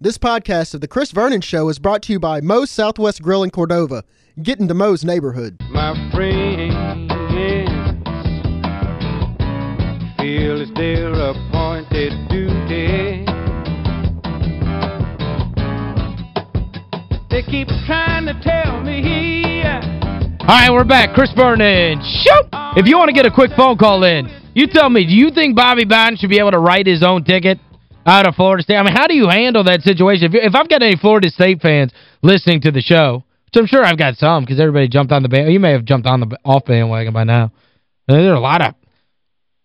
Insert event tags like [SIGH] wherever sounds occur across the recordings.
This podcast of The Chris Vernon Show is brought to you by Moe's Southwest Grill in Cordova. Get into Moe's neighborhood. My friends feel it's their appointed duty. They keep trying to tell me uh, All right, we're back. Chris Vernon. Shoot! If you want to get a quick phone call in, you tell me, do you think Bobby Bowden should be able to write his own ticket out of Florida State? I mean, how do you handle that situation? If, if I've got any Florida State fans listening to the show, which I'm sure I've got some because everybody jumped on the band. You may have jumped on the off bandwagon by now. There are a lot of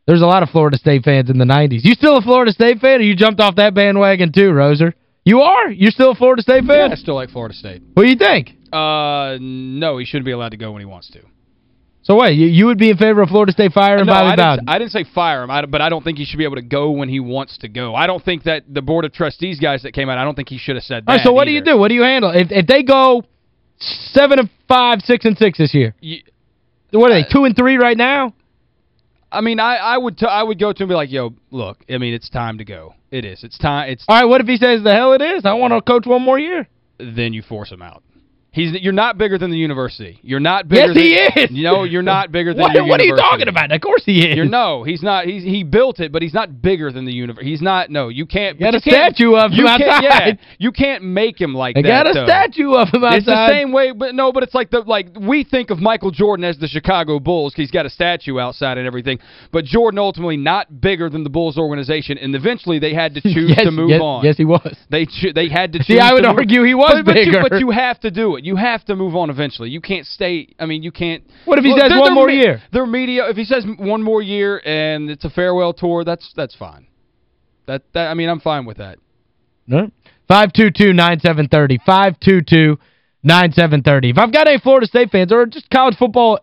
there's a lot of Florida State fans in the 90s. You still a Florida State fan or you jumped off that bandwagon too, Roser? You are? You're still a Florida State fan? Yeah, I still like Florida State. What do you think? Uh, no, he shouldn't be allowed to go when he wants to. So wait, you, you would be in favor of Florida State firing no, Bobby I Bowden? Didn't, I didn't say fire him, I, but I don't think he should be able to go when he wants to go. I don't think that the Board of Trustees guys that came out, I don't think he should have said that All right, so what either. do you do? What do you handle? If if they go 7 and 5, 6 and 6 this year. You, What are they? 2 and 3 right now? I mean, I, I would t I would go to him and be like, yo, look, I mean, it's time to go. It is. It's time. It's All right, what if he says the hell it is? I want to coach one more year. Then you force him out. He's You're not bigger than the university. You're not bigger Yes, than, he is. You know, you're not [LAUGHS] bigger than What, your what are you talking about? Of course he is. You're no, he's not. He's he built it, but he's not bigger than the university. He's not. No, you can't. You got but a can't- statue of him you can't- outside. Yeah, you can't make him like They that. got a though. statue of him outside. It's the same way, but no, but it's like the like we think of Michael Jordan as the Chicago Bulls 'cause he's got a statue outside and everything. But Jordan ultimately not bigger than the Bulls organization, and eventually they had to [LAUGHS] choose yes, to move yes, on. Yes, he was. They they had to choose See, I would argue he was but, but bigger. You, but you have to do it. You have to move on eventually. You can't stay, I mean, you can't. What if he Look, says one more year? Their media, if he says one more year and it's a farewell tour, that's that's fine. That that I mean, I'm fine with that. No. 522-9730. 522-9730. If I've got any Florida State fans or just college football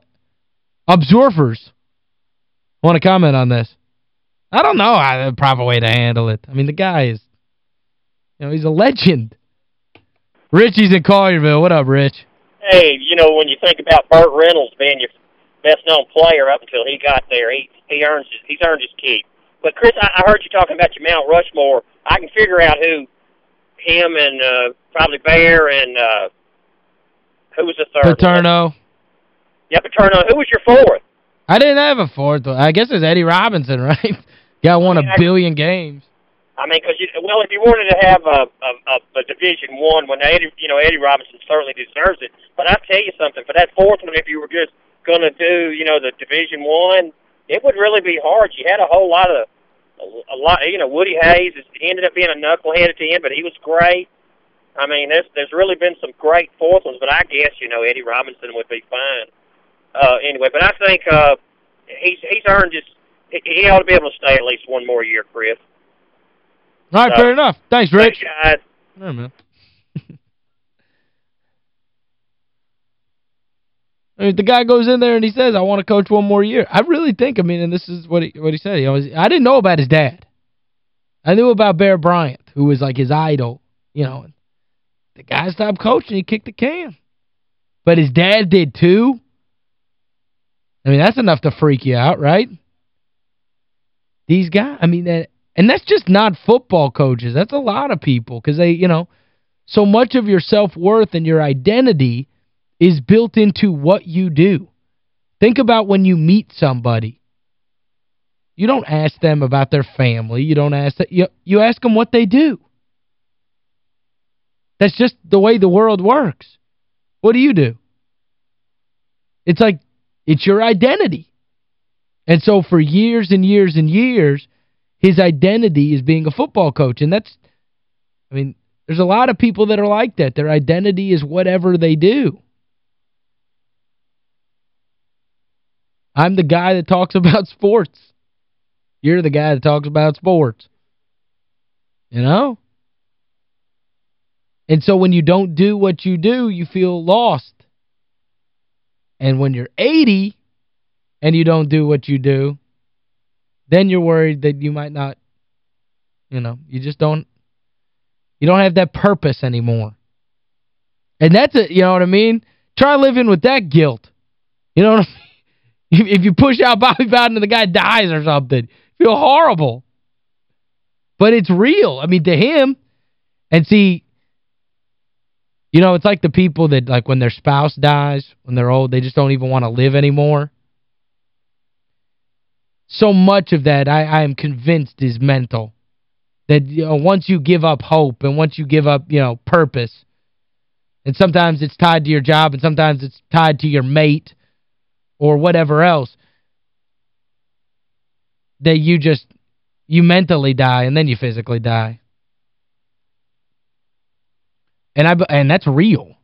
observers want to comment on this, I don't know the proper way to handle it. I mean, the guy is, you know, he's a legend. Richie's in Collierville. What up, Rich? hey, you know, when you think about Burt Reynolds being your best known player up until he got there, he he earns his, he's earned his keep. But Chris, I, I heard you talking about your Mount Rushmore. I can figure out who him and uh, probably Bear and uh, who was the third? Paterno. Yeah, Paterno. Who was your fourth? I didn't have a fourth. I guess it's Eddie Robinson, [LAUGHS] right? Guy won a I mean, I- billion games. I mean, because well, if you wanted to have a a, a, a Division One, when Eddie, you know, Eddie Robinson certainly deserves it. But I tell you something, for that fourth one, if you were just going to do, you know, the Division One, it would really be hard. You had a whole lot of a, a lot, you know, Woody Hayes is, ended up being a knucklehead at the end, but he was great. I mean, there's there's really been some great fourth ones, but I guess you know Eddie Robinson would be fine. Uh, anyway, but I think uh, he's he's earned his. He ought to be able to stay at least one more year, Chris. All right, So- fair enough. Thanks, Rich. Thanks, guys. Right, man. [LAUGHS] I mean, if the guy goes in there and he says, I want to coach one more year, I really think, I mean, and this is what he, what he said. He always, I didn't know about his dad. I knew about Bear Bryant, who was like his idol, you know. The guy stopped coaching, he kicked the can. But his dad did too. I mean, that's enough to freak you out, right? These guys, I mean, that, and that's just not football coaches. That's a lot of people because they, you know, so much of your self-worth and your identity is built into what you do. Think about when you meet somebody. You don't ask them about their family. You don't ask that you, you ask them what they do. That's just the way the world works. What do you do? It's like it's your identity. And so for years and years and years, his identity is being a football coach. And that's, I mean, there's a lot of people that are like that. Their identity is whatever they do. I'm the guy that talks [LAUGHS] about sports. You're the guy that talks about sports. You know? And so when you don't do what you do, you feel lost. And when you're 80 and you don't do what you do, then you're worried that you might not, you know, you just don't, you don't have that purpose anymore. And that's it, you know what I mean? Try living with that guilt. You know what I mean? [LAUGHS] If, if you push out Bobby Bowden and the guy dies or something, feel horrible. But it's real. I mean, to him, And see, you know, it's like the people that, like, when their spouse dies, when they're old, they just don't even want to live anymore. So much of that, I, I am convinced, is mental. That, you know, once you give up hope and once you give up, you know, purpose, and sometimes it's tied to your job and sometimes it's tied to your mate or whatever else, that you just, you mentally die and then you physically die. And I and that's real.